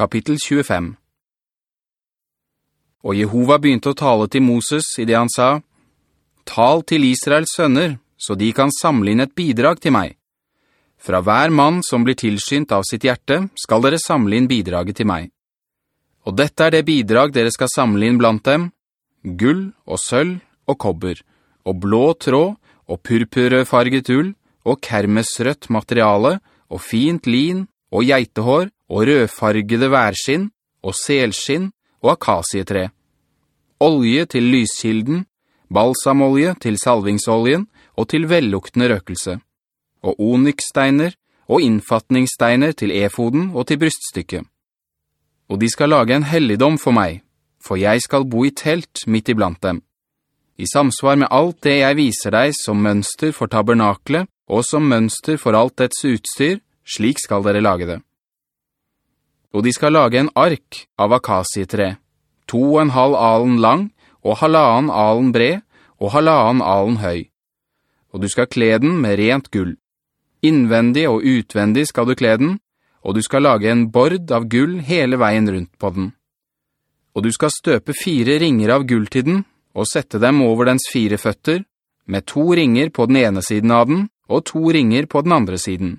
kapittel 25 Og Jehova begynte å tale til Moses i det han sa, «Tal til Israels sønner, så de kan samle inn et bidrag til meg. Fra hver mann som blir tilskynt av sitt hjerte, skal dere samle inn bidraget til meg. Og dette er det bidrag dere skal samle inn blant dem, gull og sølv og kobber, og blå tråd og purpurfarget ull, og kermesrødt materiale, og fint lin, og geitehår, og rødfargede værskinn, og selskinn, og akasietre. Olje til lyskilden, balsamolje til salvingsoljen, og til velluktende røkelse. Og onyxsteiner, og innfattningsteiner til efoden og til bryststykket. Og de skal lage en helligdom for meg, for jeg skal bo i telt midt iblant dem. I samsvar med alt det jeg viser deg som mønster for tabernaklet, og som mønster for alt dets utstyr, slik skal dere lage det. Og de skal lage en ark av akasietre, to og en halv alen lang, og halvannen alen bred, og halvannen alen høy. Og du skal kle den med rent gull. Innvendig og utvendig skal du kle den, og du skal lage en bord av gull hele veien rundt på den. Og du skal støpe fire ringer av gull til den, og sette dem over dens fire føtter, med to ringer på den ene siden av den, og to ringer på den andre siden.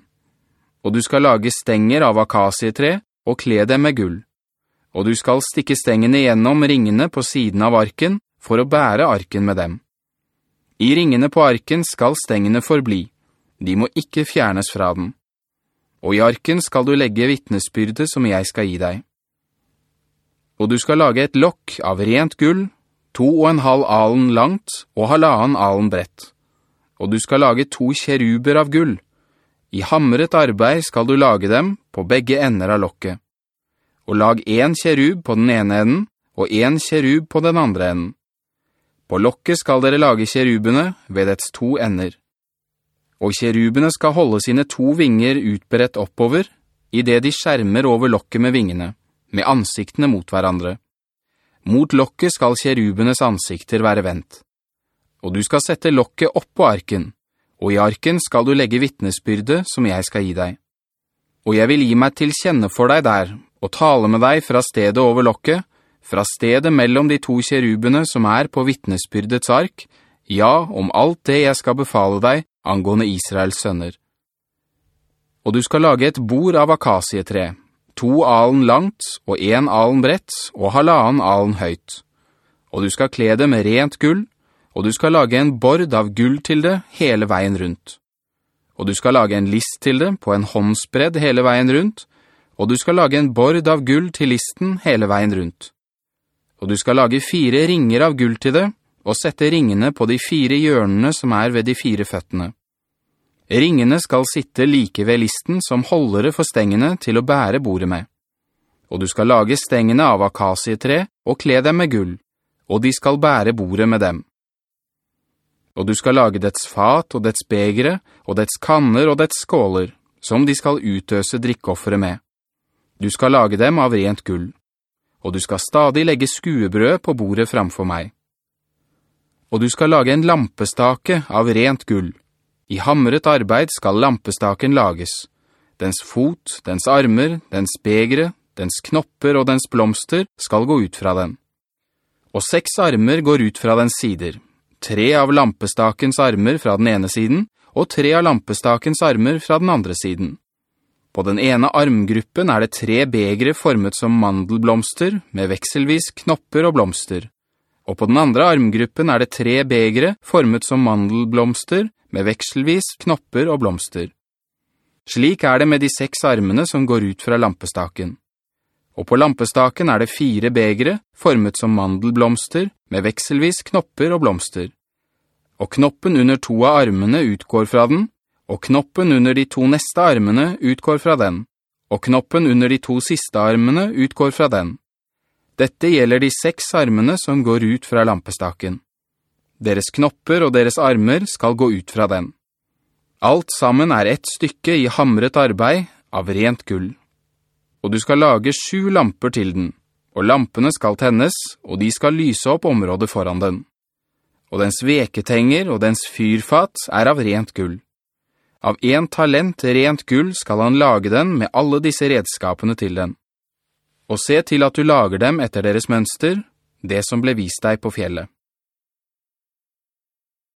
Og du skal lage stenger av akasietre, og kle dem med gull. Og du skal stikke stengene gjennom ringene på siden av arken, for å bære arken med dem. I ringene på arken skal stengene forbli. De må ikke fjernes fra den. Og i arken skal du legge vittnesbyrde som jeg skal gi deg. Og du skal lage et lokk av rent gull, to og en halv alen langt og halvannen alen brett. Og du skal lage to kjeruber av gull. I hamret arbeid skal du lage dem på begge ender av lokket. Og lag en kjerub på den ene enden, og en kjerub på den andre enden. På lokket skal dere lage kjerubene ved dets to ender. Og kjerubene skal holde sine to vinger utberedt oppover, i det de skjermer over lokket med vingene, med ansiktene mot hverandre. Mot lokket skal kjerubenes ansikter være vendt. Og du skal sette lokket opp på arken, og i arken skal du legge vittnesbyrde som jeg skal gi deg. Og jeg vil gi meg til kjenne for deg der, og tale med deg fra stedet over lokket, fra stedet mellom de to kjerubene som er på vittnesbyrdets ark, ja, om alt det jeg skal befale deg angående Israels sønner. Og du skal lage et bord av akasietre, to alen langt og en alen brett og halvannen alen høyt. Og du skal kle det med rent gull, og du skal lage en bord av gull til det hele veien rundt. Og du skal lage en list til det på en håndsbredd hele veien rundt, og du skal lage en bord av gull til listen hele veien rundt. Og du skal lage fire ringer av gull til det, og sette ringene på de fire hjørnene som er ved de fire føttene. Ringene skal sitte like ved listen som holdere for stengene til å bære bordet med. Og du skal lage stengene av akasietre og kle dem med gull, og de skal bære bordet med dem. Og du skal lage dets fat og dets begre, og dets kanner og dets skåler, som de skal utøse drikkoffere med. Du skal lage dem av rent gull. Og du skal stadig legge skuebrød på bordet framfor meg. Og du skal lage en lampestake av rent gull. I hamret arbeid skal lampestaken lages. Dens fot, dens armer, dens begre, dens knopper og dens blomster skal gå ut fra den. Og seks armer går ut fra dens sider, tre av lampestakens armer fra den ene siden, og tre av lampestakens armer fra den andre siden. På den ene armgruppen er det tre begre formet som mandelblomster, med vekselvis knopper og blomster. Og på den andre armgruppen er det tre begre formet som mandelblomster, med vekselvis knopper og blomster. Slik er det med de seks armene som går ut fra lampestaken og på lampestaken er det fire begre, formet som mandelblomster, med vekselvis knopper og blomster. Og knoppen under to av armene utgår fra den, og knoppen under de to neste armene utgår fra den, og knoppen under de to siste armene utgår fra den. Dette gjelder de seks armene som går ut fra lampestaken. Deres knopper og deres armer skal gå ut fra den. Alt sammen er ett stykke i hamret arbeid av rent gull og du skal lage sju lamper til den, og lampene skal tennes, og de skal lyse opp området foran den. Og dens veketenger og dens fyrfat er av rent gull. Av en talent rent gull skal han lage den med alle disse redskapene til den. og se til at du lager dem etter deres mønster, det som ble vist deg på fjellet.